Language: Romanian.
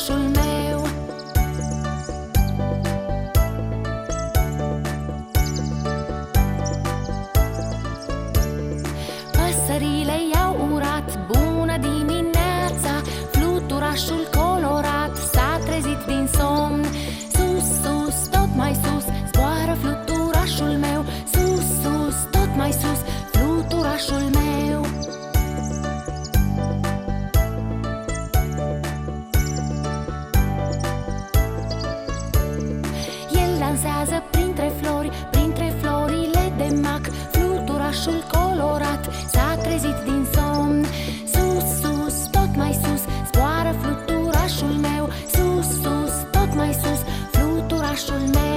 orașul meu. Păsările i-au urat Bună dimineața Fluturașul dansează printre flori, printre florile de mac. Fluturașul colorat s-a trezit din somn. Sus, sus, tot mai sus, zboară fluturașul meu. Sus, sus, tot mai sus, fluturașul meu.